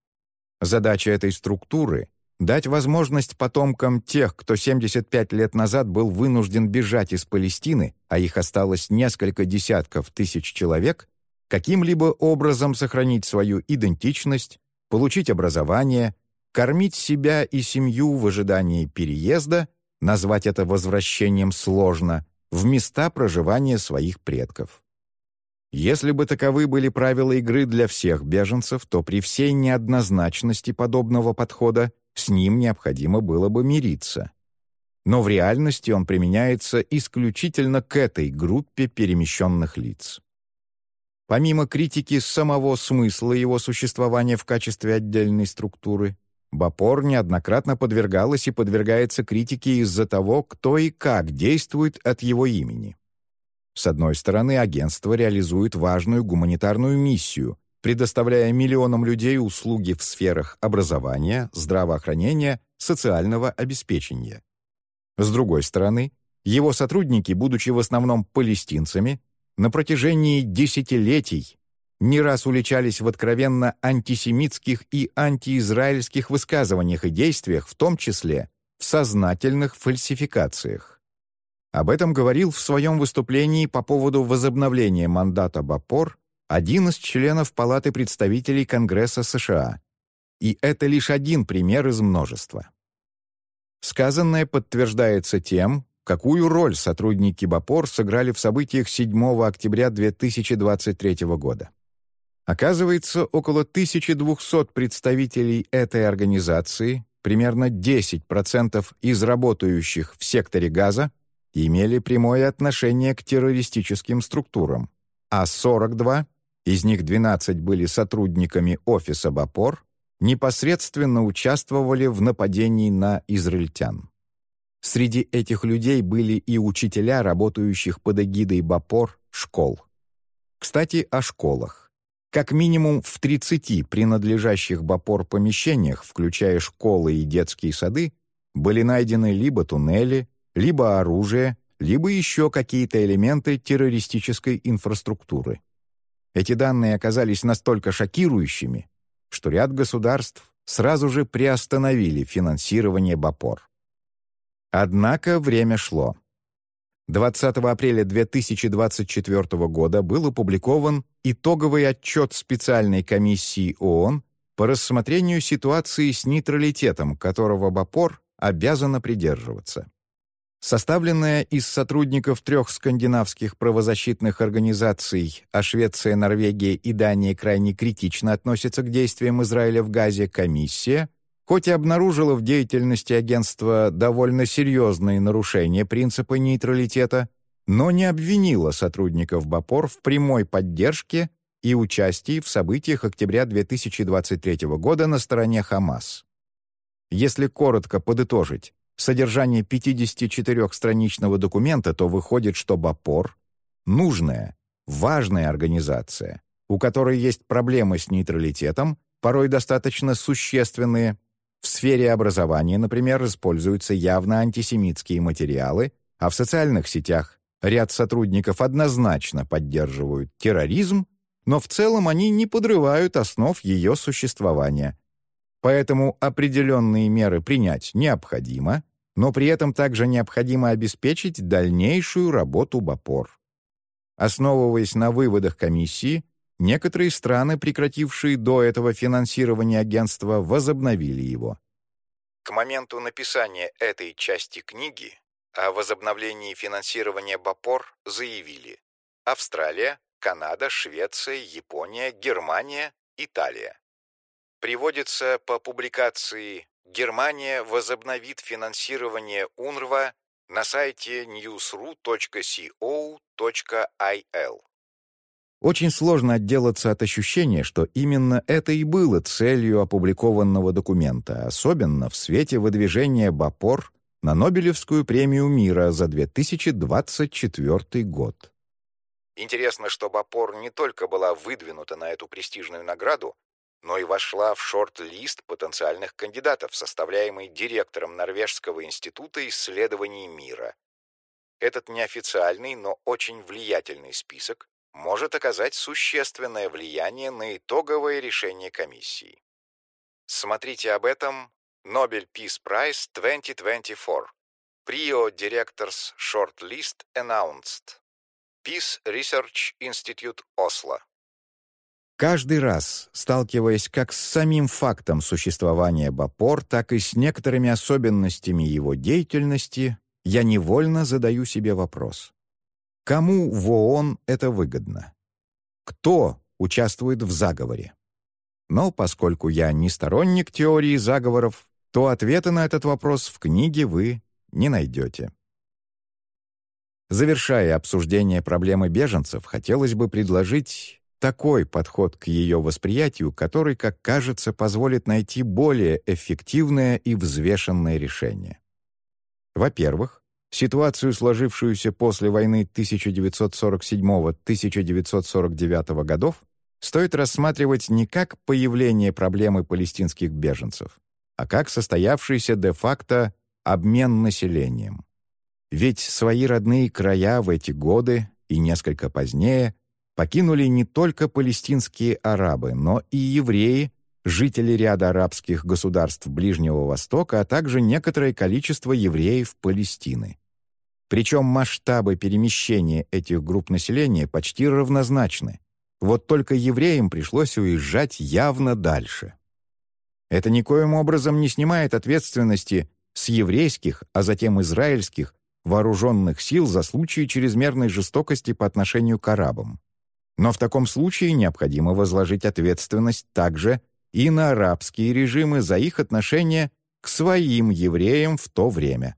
Задача этой структуры — дать возможность потомкам тех, кто 75 лет назад был вынужден бежать из Палестины, а их осталось несколько десятков тысяч человек, каким-либо образом сохранить свою идентичность, получить образование, кормить себя и семью в ожидании переезда, назвать это возвращением сложно, в места проживания своих предков. Если бы таковы были правила игры для всех беженцев, то при всей неоднозначности подобного подхода с ним необходимо было бы мириться. Но в реальности он применяется исключительно к этой группе перемещенных лиц. Помимо критики самого смысла его существования в качестве отдельной структуры, Бапор неоднократно подвергалась и подвергается критике из-за того, кто и как действует от его имени. С одной стороны, агентство реализует важную гуманитарную миссию, предоставляя миллионам людей услуги в сферах образования, здравоохранения, социального обеспечения. С другой стороны, его сотрудники, будучи в основном палестинцами, на протяжении десятилетий не раз уличались в откровенно антисемитских и антиизраильских высказываниях и действиях, в том числе в сознательных фальсификациях. Об этом говорил в своем выступлении по поводу возобновления мандата БАПОР один из членов Палаты представителей Конгресса США. И это лишь один пример из множества. Сказанное подтверждается тем, какую роль сотрудники БАПОР сыграли в событиях 7 октября 2023 года. Оказывается, около 1200 представителей этой организации, примерно 10% из работающих в секторе газа, имели прямое отношение к террористическим структурам, а 42 из них 12 были сотрудниками офиса Бапор, непосредственно участвовали в нападении на израильтян. Среди этих людей были и учителя, работающих под эгидой Бапор, школ. Кстати, о школах. Как минимум в 30 принадлежащих Бапор помещениях, включая школы и детские сады, были найдены либо туннели, либо оружие, либо еще какие-то элементы террористической инфраструктуры. Эти данные оказались настолько шокирующими, что ряд государств сразу же приостановили финансирование БАПОР. Однако время шло. 20 апреля 2024 года был опубликован итоговый отчет специальной комиссии ООН по рассмотрению ситуации с нейтралитетом, которого БАПОР обязана придерживаться. Составленная из сотрудников трех скандинавских правозащитных организаций, а Швеция, Норвегия и Дания крайне критично относятся к действиям Израиля в Газе, комиссия, хоть и обнаружила в деятельности агентства довольно серьезные нарушения принципа нейтралитета, но не обвинила сотрудников БАПОР в прямой поддержке и участии в событиях октября 2023 года на стороне Хамас. Если коротко подытожить, содержание 54-страничного документа, то выходит, что БАПОР — нужная, важная организация, у которой есть проблемы с нейтралитетом, порой достаточно существенные. В сфере образования, например, используются явно антисемитские материалы, а в социальных сетях ряд сотрудников однозначно поддерживают терроризм, но в целом они не подрывают основ ее существования. Поэтому определенные меры принять необходимо, но при этом также необходимо обеспечить дальнейшую работу БАПОР. Основываясь на выводах комиссии, некоторые страны, прекратившие до этого финансирование агентства, возобновили его. К моменту написания этой части книги о возобновлении финансирования БАПОР заявили Австралия, Канада, Швеция, Япония, Германия, Италия. Приводится по публикации Германия возобновит финансирование УНРВА на сайте newsru.co.il. Очень сложно отделаться от ощущения, что именно это и было целью опубликованного документа, особенно в свете выдвижения БАПОР на Нобелевскую премию мира за 2024 год. Интересно, что БАПОР не только была выдвинута на эту престижную награду, но и вошла в шорт-лист потенциальных кандидатов, составляемый директором Норвежского института исследований мира. Этот неофициальный, но очень влиятельный список может оказать существенное влияние на итоговое решение комиссии. Смотрите об этом Nobel Peace Prize 2024. Prio Directors Shortlist Announced. Peace Research Institute Oslo. Каждый раз, сталкиваясь как с самим фактом существования Бапор, так и с некоторыми особенностями его деятельности, я невольно задаю себе вопрос. Кому в ООН это выгодно? Кто участвует в заговоре? Но поскольку я не сторонник теории заговоров, то ответа на этот вопрос в книге вы не найдете. Завершая обсуждение проблемы беженцев, хотелось бы предложить такой подход к ее восприятию, который, как кажется, позволит найти более эффективное и взвешенное решение. Во-первых, ситуацию, сложившуюся после войны 1947-1949 годов, стоит рассматривать не как появление проблемы палестинских беженцев, а как состоявшийся де-факто обмен населением. Ведь свои родные края в эти годы и несколько позднее покинули не только палестинские арабы, но и евреи, жители ряда арабских государств Ближнего Востока, а также некоторое количество евреев Палестины. Причем масштабы перемещения этих групп населения почти равнозначны. Вот только евреям пришлось уезжать явно дальше. Это никоим образом не снимает ответственности с еврейских, а затем израильских, вооруженных сил за случаи чрезмерной жестокости по отношению к арабам. Но в таком случае необходимо возложить ответственность также и на арабские режимы за их отношение к своим евреям в то время.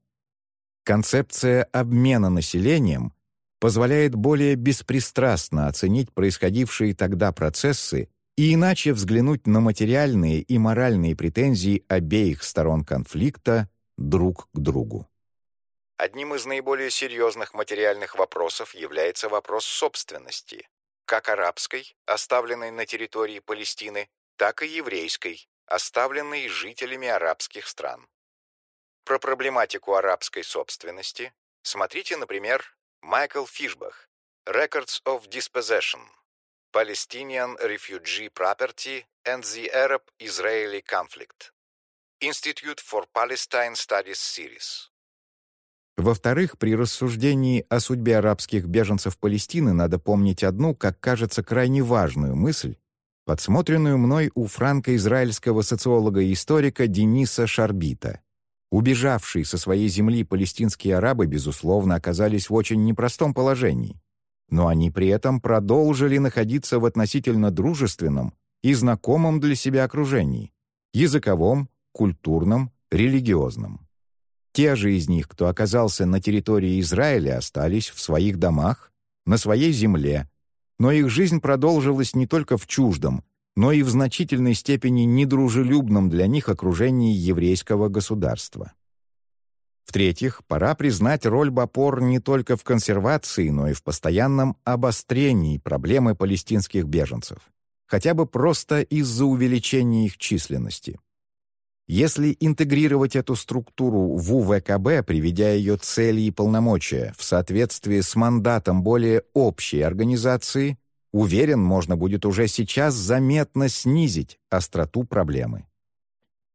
Концепция обмена населением позволяет более беспристрастно оценить происходившие тогда процессы и иначе взглянуть на материальные и моральные претензии обеих сторон конфликта друг к другу. Одним из наиболее серьезных материальных вопросов является вопрос собственности, как арабской, оставленной на территории Палестины, так и еврейской, оставленной жителями арабских стран. Про проблематику арабской собственности смотрите, например, Майкл Фишбах «Records of Dispossession. Palestinian Refugee Property and the Arab-Israeli Conflict. Institute for Palestine Studies Series». Во-вторых, при рассуждении о судьбе арабских беженцев Палестины надо помнить одну, как кажется, крайне важную мысль, подсмотренную мной у франко-израильского социолога и историка Дениса Шарбита. Убежавшие со своей земли палестинские арабы, безусловно, оказались в очень непростом положении. Но они при этом продолжили находиться в относительно дружественном и знакомом для себя окружении — языковом, культурном, религиозном. Те же из них, кто оказался на территории Израиля, остались в своих домах, на своей земле, но их жизнь продолжилась не только в чуждом, но и в значительной степени недружелюбном для них окружении еврейского государства. В-третьих, пора признать роль Бапор не только в консервации, но и в постоянном обострении проблемы палестинских беженцев, хотя бы просто из-за увеличения их численности. Если интегрировать эту структуру в УВКБ, приведя ее цели и полномочия в соответствии с мандатом более общей организации, уверен, можно будет уже сейчас заметно снизить остроту проблемы.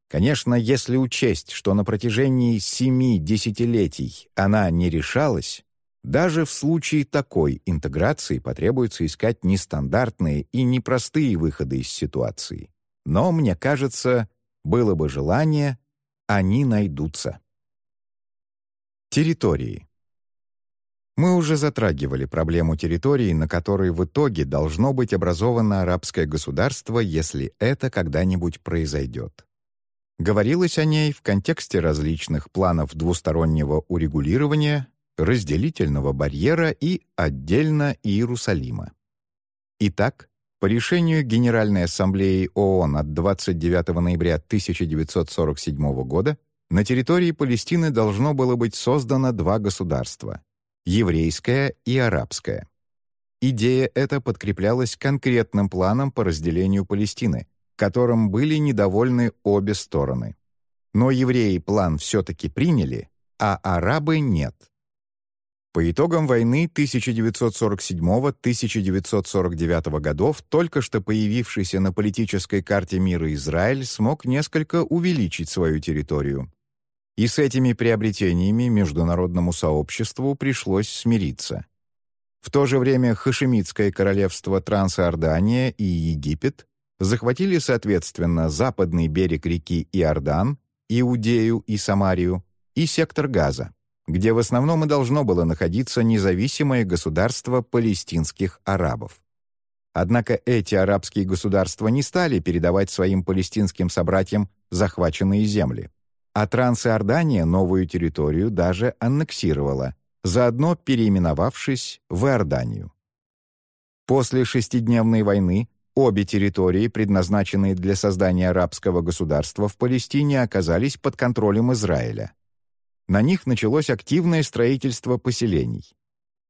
Конечно, если учесть, что на протяжении семи десятилетий она не решалась, даже в случае такой интеграции потребуется искать нестандартные и непростые выходы из ситуации. Но, мне кажется, было бы желание, они найдутся. Территории. Мы уже затрагивали проблему территории, на которой в итоге должно быть образовано арабское государство, если это когда-нибудь произойдет. Говорилось о ней в контексте различных планов двустороннего урегулирования, разделительного барьера и отдельно Иерусалима. Итак, по решению Генеральной Ассамблеи ООН от 29 ноября 1947 года на территории Палестины должно было быть создано два государства — еврейское и арабское. Идея эта подкреплялась конкретным планом по разделению Палестины, которым были недовольны обе стороны. Но евреи план все-таки приняли, а арабы — нет. По итогам войны 1947-1949 годов только что появившийся на политической карте мира Израиль смог несколько увеличить свою территорию. И с этими приобретениями международному сообществу пришлось смириться. В то же время Хашемитское королевство Трансиордания и Египет захватили, соответственно, западный берег реки Иордан, Иудею и Самарию и сектор Газа где в основном и должно было находиться независимое государство палестинских арабов. Однако эти арабские государства не стали передавать своим палестинским собратьям захваченные земли, а Трансиордания новую территорию даже аннексировала, заодно переименовавшись в Иорданию. После шестидневной войны обе территории, предназначенные для создания арабского государства в Палестине, оказались под контролем Израиля на них началось активное строительство поселений.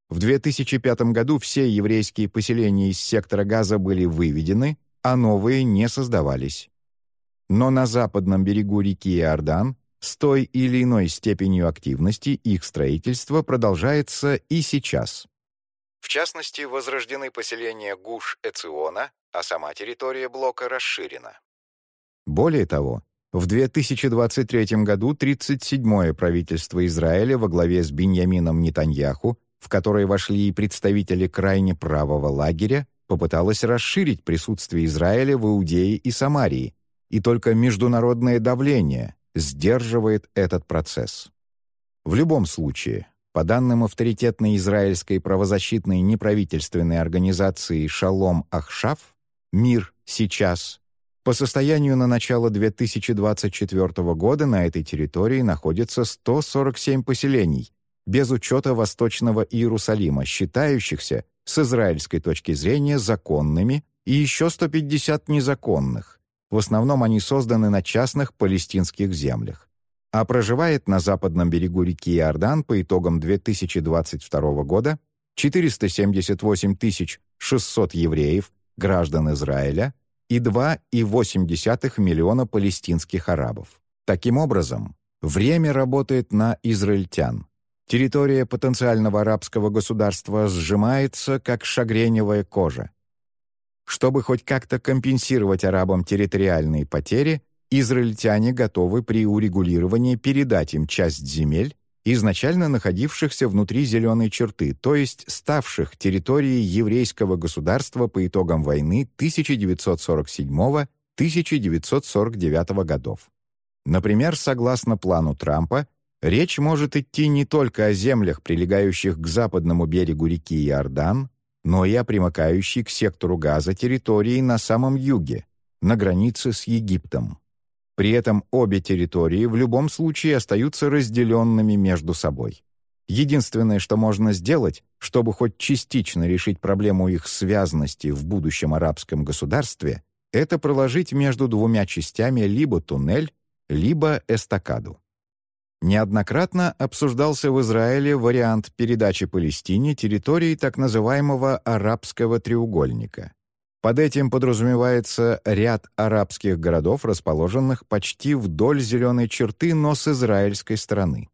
В 2005 году все еврейские поселения из сектора газа были выведены, а новые не создавались. Но на западном берегу реки Иордан с той или иной степенью активности их строительство продолжается и сейчас. В частности, возрождены поселения Гуш-Эциона, а сама территория блока расширена. Более того, в 2023 году 37-е правительство Израиля во главе с Беньямином Нетаньяху, в которое вошли и представители крайне правого лагеря, попыталось расширить присутствие Израиля в Иудее и Самарии, и только международное давление сдерживает этот процесс. В любом случае, по данным авторитетной израильской правозащитной неправительственной организации «Шалом Ахшав», «Мир сейчас» По состоянию на начало 2024 года на этой территории находится 147 поселений, без учета Восточного Иерусалима, считающихся, с израильской точки зрения, законными, и еще 150 незаконных. В основном они созданы на частных палестинских землях. А проживает на западном берегу реки Иордан по итогам 2022 года 478 600 евреев, граждан Израиля, и 2,8 миллиона палестинских арабов. Таким образом, время работает на израильтян. Территория потенциального арабского государства сжимается, как шагреневая кожа. Чтобы хоть как-то компенсировать арабам территориальные потери, израильтяне готовы при урегулировании передать им часть земель, изначально находившихся внутри зеленой черты, то есть ставших территорией еврейского государства по итогам войны 1947-1949 годов. Например, согласно плану Трампа, речь может идти не только о землях, прилегающих к западному берегу реки Иордан, но и о примыкающей к сектору газа территории на самом юге, на границе с Египтом. При этом обе территории в любом случае остаются разделенными между собой. Единственное, что можно сделать, чтобы хоть частично решить проблему их связности в будущем арабском государстве, это проложить между двумя частями либо туннель, либо эстакаду. Неоднократно обсуждался в Израиле вариант передачи Палестине территории так называемого «арабского треугольника». Под этим подразумевается ряд арабских городов, расположенных почти вдоль зеленой черты, но с израильской стороны.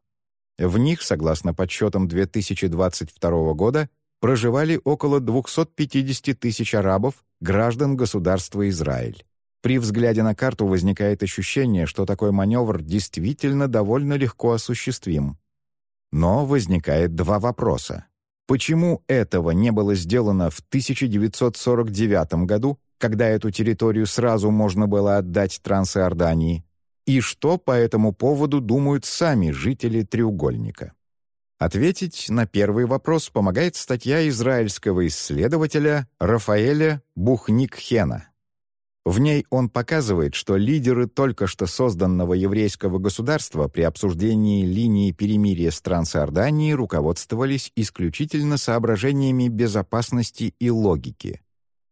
В них, согласно подсчетам 2022 года, проживали около 250 тысяч арабов, граждан государства Израиль. При взгляде на карту возникает ощущение, что такой маневр действительно довольно легко осуществим. Но возникает два вопроса. Почему этого не было сделано в 1949 году, когда эту территорию сразу можно было отдать Трансиордании? И что по этому поводу думают сами жители треугольника? Ответить на первый вопрос помогает статья израильского исследователя Рафаэля Бухник-Хена в ней он показывает, что лидеры только что созданного еврейского государства при обсуждении линии перемирия с Трансиорданией руководствовались исключительно соображениями безопасности и логики.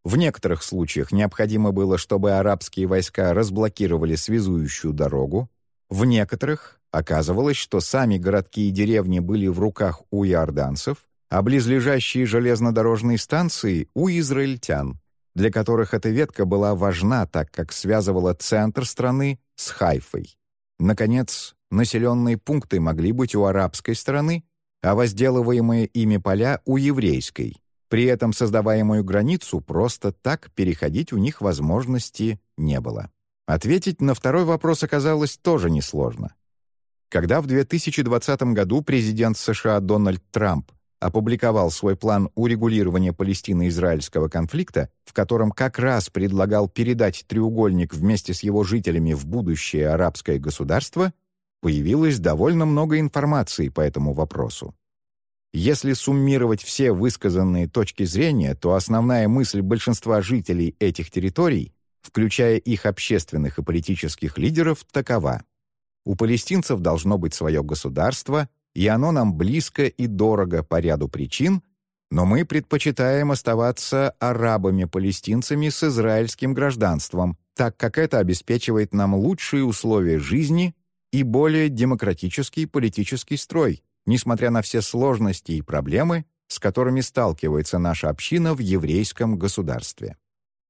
В некоторых случаях необходимо было, чтобы арабские войска разблокировали связующую дорогу, в некоторых оказывалось, что сами городки и деревни были в руках у иорданцев, а близлежащие железнодорожные станции — у израильтян для которых эта ветка была важна, так как связывала центр страны с Хайфой. Наконец, населенные пункты могли быть у арабской стороны, а возделываемые ими поля — у еврейской. При этом создаваемую границу просто так переходить у них возможности не было. Ответить на второй вопрос оказалось тоже несложно. Когда в 2020 году президент США Дональд Трамп опубликовал свой план урегулирования Палестино-Израильского конфликта, в котором как раз предлагал передать треугольник вместе с его жителями в будущее арабское государство, появилось довольно много информации по этому вопросу. Если суммировать все высказанные точки зрения, то основная мысль большинства жителей этих территорий, включая их общественных и политических лидеров, такова. У палестинцев должно быть свое государство — и оно нам близко и дорого по ряду причин, но мы предпочитаем оставаться арабами-палестинцами с израильским гражданством, так как это обеспечивает нам лучшие условия жизни и более демократический политический строй, несмотря на все сложности и проблемы, с которыми сталкивается наша община в еврейском государстве.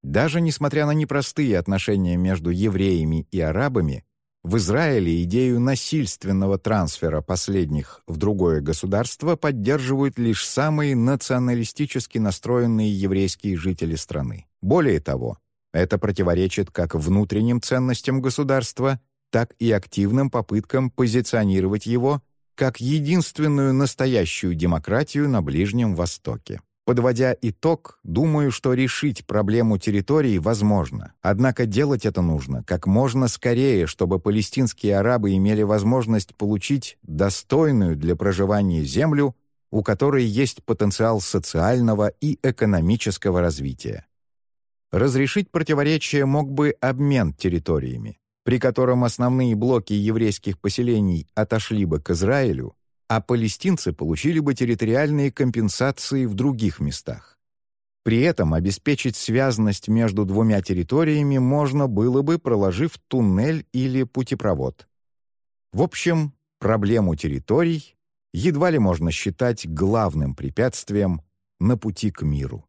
Даже несмотря на непростые отношения между евреями и арабами, в Израиле идею насильственного трансфера последних в другое государство поддерживают лишь самые националистически настроенные еврейские жители страны. Более того, это противоречит как внутренним ценностям государства, так и активным попыткам позиционировать его как единственную настоящую демократию на Ближнем Востоке. Подводя итог, думаю, что решить проблему территорий возможно. Однако делать это нужно как можно скорее, чтобы палестинские арабы имели возможность получить достойную для проживания землю, у которой есть потенциал социального и экономического развития. Разрешить противоречие мог бы обмен территориями, при котором основные блоки еврейских поселений отошли бы к Израилю, а палестинцы получили бы территориальные компенсации в других местах. При этом обеспечить связность между двумя территориями можно было бы, проложив туннель или путепровод. В общем, проблему территорий едва ли можно считать главным препятствием на пути к миру.